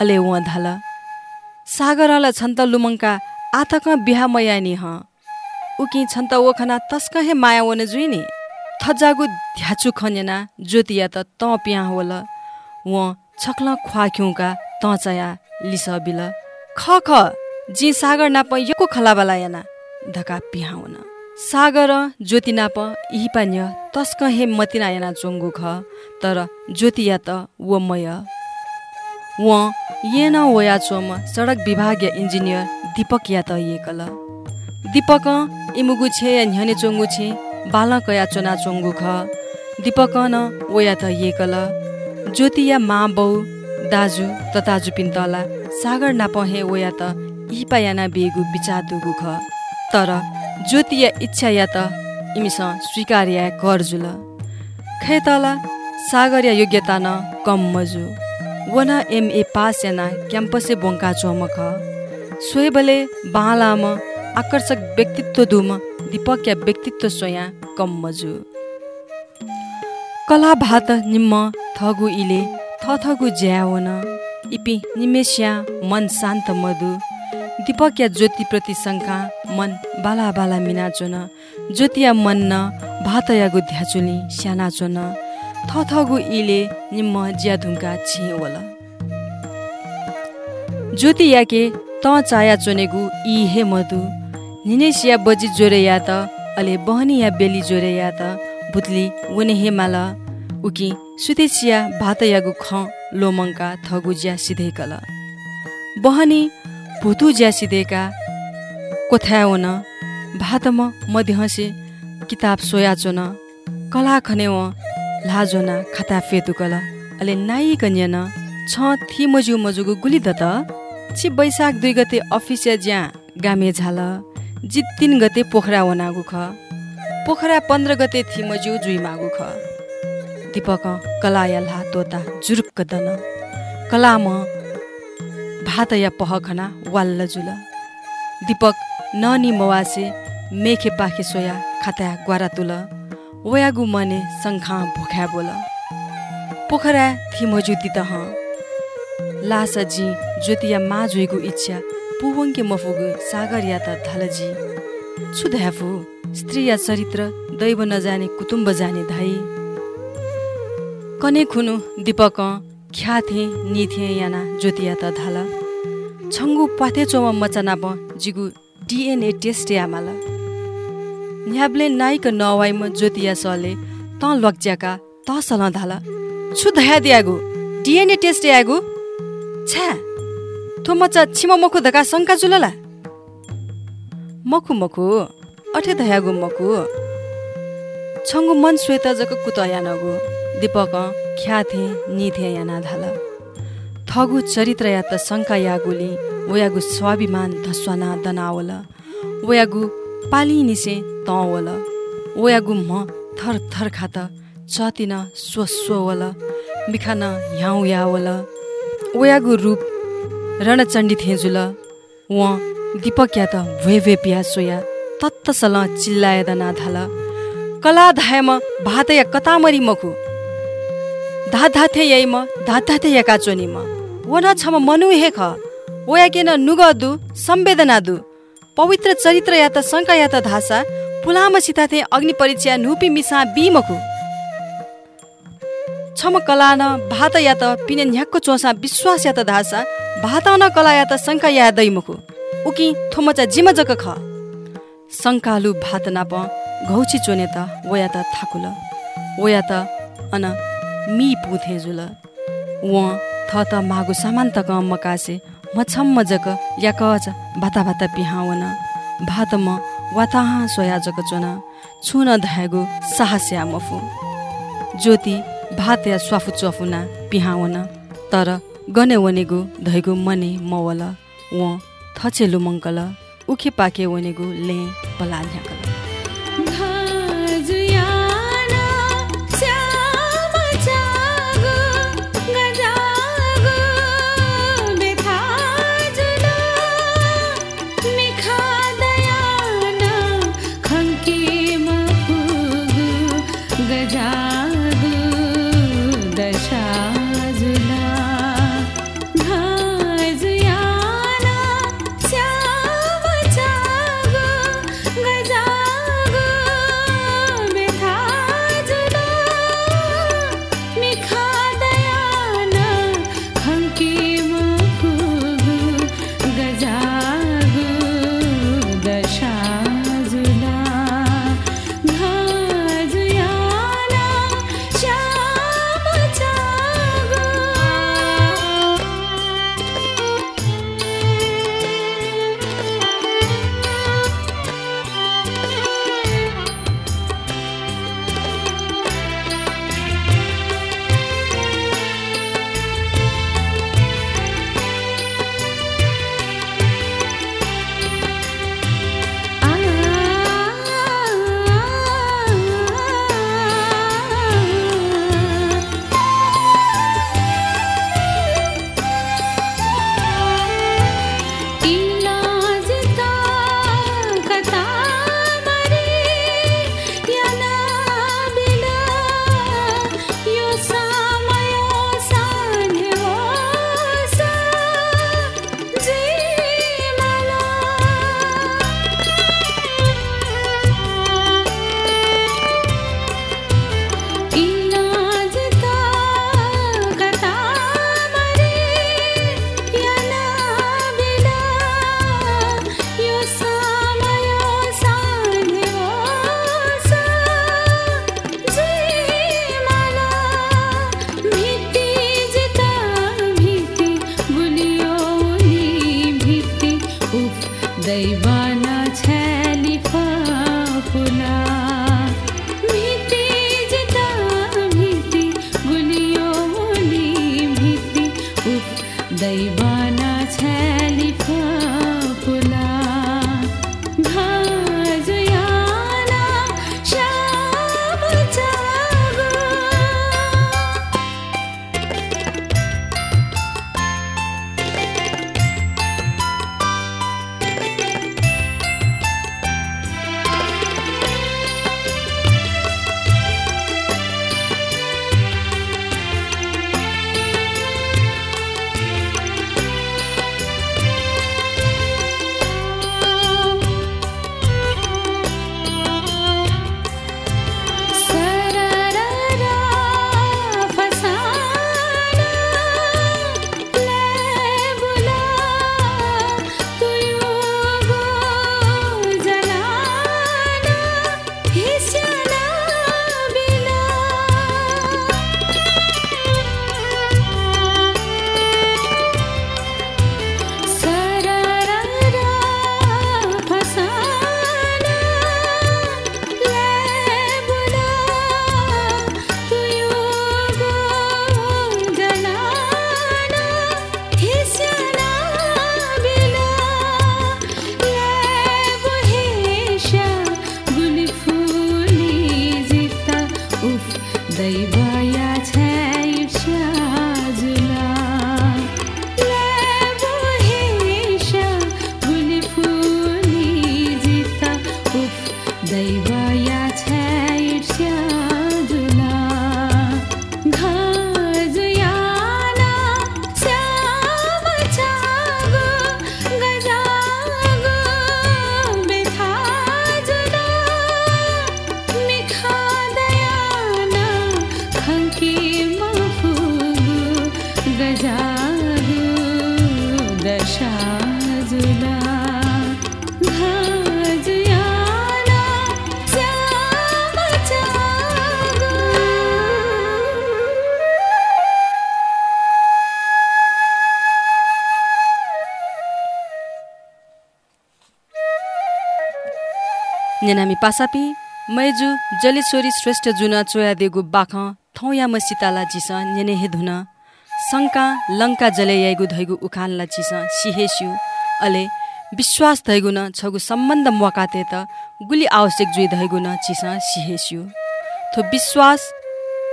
अले उहाँ धाल। सागरला छन्त लुमङ्का आतक बिहा मयानी ह। उकि छन्त ओखना तस्क हे माया वन जुइनी। थजागु ध्याचु खन्यना ज्योतिया त त पिया होल। व छक्ल ख्वाख्युका त चया लिस बिल। ख ख जी सागर नाप यको खलाबाला याना। धका पिहा हुन। सागर ज्योति नाप इही पान्य तस्क हे मतिना याना चोङ्गु ख। तर ज्योतिया त व मय। व येन वया चोम सडक विभागीय इन्जिनियर दीपक या त ये कल। दीपक इमुगु छे या न्ह्यने चोङ्गु छे बालक या चोना चोङ्गु ख। दीपक न वया त ये कल। ज्योति या मा बौ दाजु तताजु पिन्तला सागर नाप हे वया त इपा याना बेगु बिचा दुगु ख। तर ज्योति या इच्छा या त इमिस स्वीकार या कर जुल खैतला सागर या योग्यता न कम मजु। वन एमए पास याना क्याम्पसे बोङ्का चोमख सोएबले बालाम आकर्षक व्यक्तित्व दुम दीपक या व्यक्तित्व सोया कम मजु। कला भात निम्म थगु इले थथगु ज्यावन। इपि निमेस्या मन शान्त मधु दीपक या ज्योतिप्रति शङ्का मन बाला बाला मिनाचोन। ज्योतिया मन न भात यागु ध्याचुली स्यानाचोन। थथगु इले निम्म ज्याधुङ्का छिवल ज्योति याके त चाया चोनेगु इ हे मधु निनेसिया बजी जोरे या त अले बहनी या बेली जोरे या त भुतली वने हे माल उकी सुतेसिया भात यागु ख लोमङ्का थगु ज्या सिधै कल बहनी भुतु ज्या सिधेका कोथ्याओन भातम मध्यहसे किताब सोया चोन कला खने लाजोना खता फेतुकल अले नाइ कन्यन छ थि मजु मजुगु गुली त छि बैशाख दुई गते अफिसिया ज्या गामे झाल। जि तिन गते पोखरा वनागु ख। पोखरा पन्ध्र गते थि मजु जुइ मागु ख। दीपक कला या ला तोता जुरुक्क दन। कलाम भात या पहखना वाल्ल जुल। दीपक ननी मवासे मेखे पाखे सोया खाता ग्वारा तुल। वयागु मने शङ्खा भोख्या बोल। पोखरा थि मजुती त लासा जी ज्योतिया मा जोइगु इच्छा पुवङ्के मफुगु सागर या त धलजी। छुध्याफु स्त्री या चरित्र दैव नजाने कुटुम्ब जाने धाई। कने खुनु दीपक ख्याथे निथे याना ज्योतिया त धाल। छङ्गु पाथे चोमा मचनाप जिगु डिएनए टेस्ट आमाल न्याब्ले नाइक नवाइम ज्योतिया सले त लग्ज्याका त सल धाल छु धया दियागु डिएनए टेस्ट आगु छ्या थो मचा छिम मखु धका शङ्का जुलला। मखु मखु अठे धयागु मखु। छङ्गु मन श्वेत जक कुत यानगु। दीपक ख्याथे निथे याना धाल थगु चरित्र या त शङ्का यागुली वयागु स्वाभिमान धस्वाना दनावल। वयागु पाली तवल। वयागु म थर थर खात चतिन स्व स्व वल मिखान ह्याउ यावल। वयागु रूप रणचण्डी थेजुल व दीपक या त भे भे पिया सोया तत्तसल चिल्लाए दना धाल कला धायम भात या कतामरी मखु। धा धाथे यही म धा धाथे या म वन छम मनु हे ख ओया केन नुगदु संवेदना दु पवित्र चरित्र या त शङ्का या त धासा पुलाम सिताथे अग्नि परीक्षा नुपी मिसा बिमखु छम कला न भात या त पिने न्याक्को चोसा विश्वास या त धासा भात न कला या त शङ्का या दैमुखु। उकी थोमचा जिमजक ख। शङ्कालु भात नाप घौची चोने त वया त थाकुल। वया त अन मी पुथे जुल व थ त मागु सामान तक मकासे मछम मजक या कच भाता भाता पिहावन भात म वाताहा सोया जक चोन छुन धागु साहस्या मफु। ज्योति भात या स्वाफु चफुना पिहावन तर गने वनेगु धैगु मने मवल व थचेलु मङ्कल उखे पाके वनेगु ले पलाल्ह्याकल Bye. 呀，踩一下。नेनामी पासापी मैजु जलेश्वरी श्रेष्ठ जुन चोया देगु बाख थौया मसिताला जिस नेने हे धुन शङ्का लङ्का जले याइगु धैगु उखानला चिस सिहेस्यु अले विश्वास धैगु न छगु सम्बन्ध मकाते त गुली आवश्यक जुइ धैगु न चिस सिहेस्यु। थो विश्वास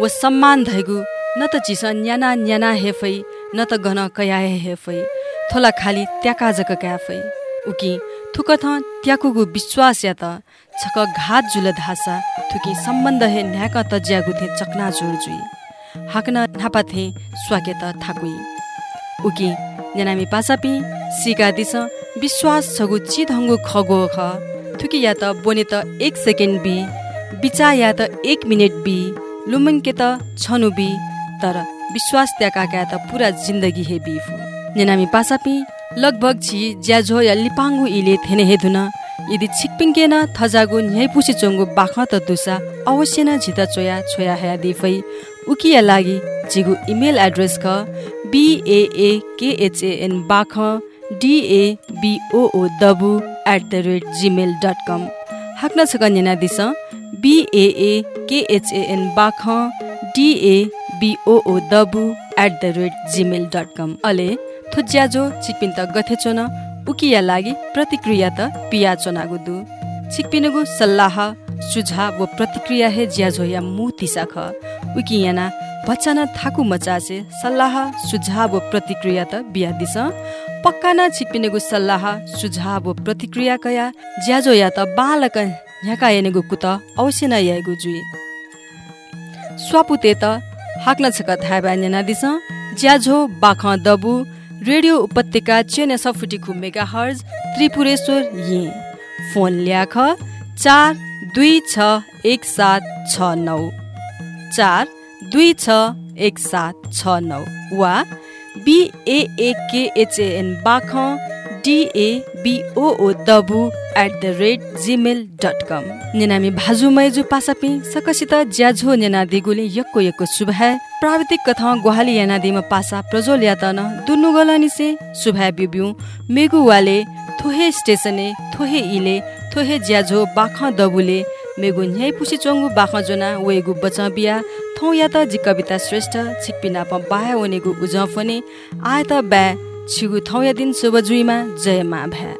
व सम्मान धैगु न त चिस न्याना न्याना हेफै न त गन कयाए हेफै थोला खाली त्याका जक क्याफै। उकी थुकथ त्याकुगु विश्वास या त छक घात जुल धासा थुकी सम्बन्ध हे न्याक त ज्यागु थे चकना जोड जुई। हाकन नापा थे स्वाके त थाकुई। उकी नेनामी पासापी सिका दिस विश्वास छगु चिधङ्गु खगो ख थुकी या त बोने त एक सेकेन्ड बी बिचा या त एक मिनट बी लुमङ्के त छनु बी तर विश्वास त्याका क्या त पुरा जिन्दगी हे बिफु नेनामी पासापी लगभग छि ज्याझो या लिपाङ्गु इले थेने हेधुन यदि छिकपिङ्केन थजागु न्यायपुसी चोङ्गु बाख त दुसा अवश्य न झिता चोया छोया हया दिफै। उकिया लागि जिगु इमेल एड्रेस ख B A A K H N Bach D A B O O दबु at the rate gmail dot com हाक्न छ कन्या this B A A K H N Bach D A B O O दबु at the rate gmail dot com अले थुज्याजो चिकपिन त गथेचो न उकिया लागि प्रतिक्रिया त पिया चोनागु छिकपिनगु सल्लाह सुझाव व प्रतिक्रिया हे ज्याझो या मु तिसा ख उकियाना बच्चा न थाकु मचासे सल्लाह सुझाव व प्रतिक्रिया त बिया दिस। पक्का न छिकपिनेगु सल्लाह सुझाव व प्रतिक्रिया कया ज्याझो या त बालक ह्याका येनेगु कुत अवश्य न यागु जुइ स्वापुते त हाक्न छक थाबा नेना दिस। ज्याझो बाख दबु रेडियो उपत्यका चेन सफुटी मेगा हर्ज त्रिपुरेश्वर ये। फोन ल्याख चार दुई छ एक सात छ नौ। चार दुई छ एक सात छ नौ वा B A A K H N Bach D A B O O दबु at the rate gmail dot com नेनामी भाजु मैजु पासापि सकसित ज्याझो नेना दिगुले यक्को यक्को सुभाय प्राविधिक कथा गुहाली याना दिमा पासा प्रजोल यातन दुनु गलनिसे सुभाय बिब्यु मेगु वाले थोहे स्टेसने थोहे इले थोहे ज्याझो बाख दबुले। मेगु न्याय पुसी चोङ्गु बाख जोना वेगु बचा बिया। थौ या त जि कविता श्रेष्ठ छिकपिना प बाया वनेगु उजफने। आय त ब्या छिगु थौ या दिन शुभ जुइमा जय मा भ्या